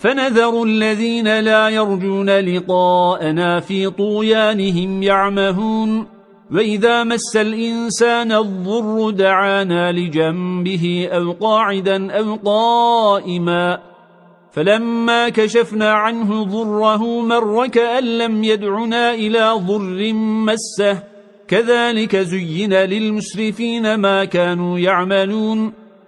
فنذر الذين لا يرجون لقاءنا في طويانهم يعمهون. وإذا مس الإنسان الضر دعانا لجنبه أو قاعدا أو قائما. فلما كشفنا عنه ضره مر كأن لم يدعنا إلى ضر مسه. كذلك زين للمسرفين ما كانوا يعملون.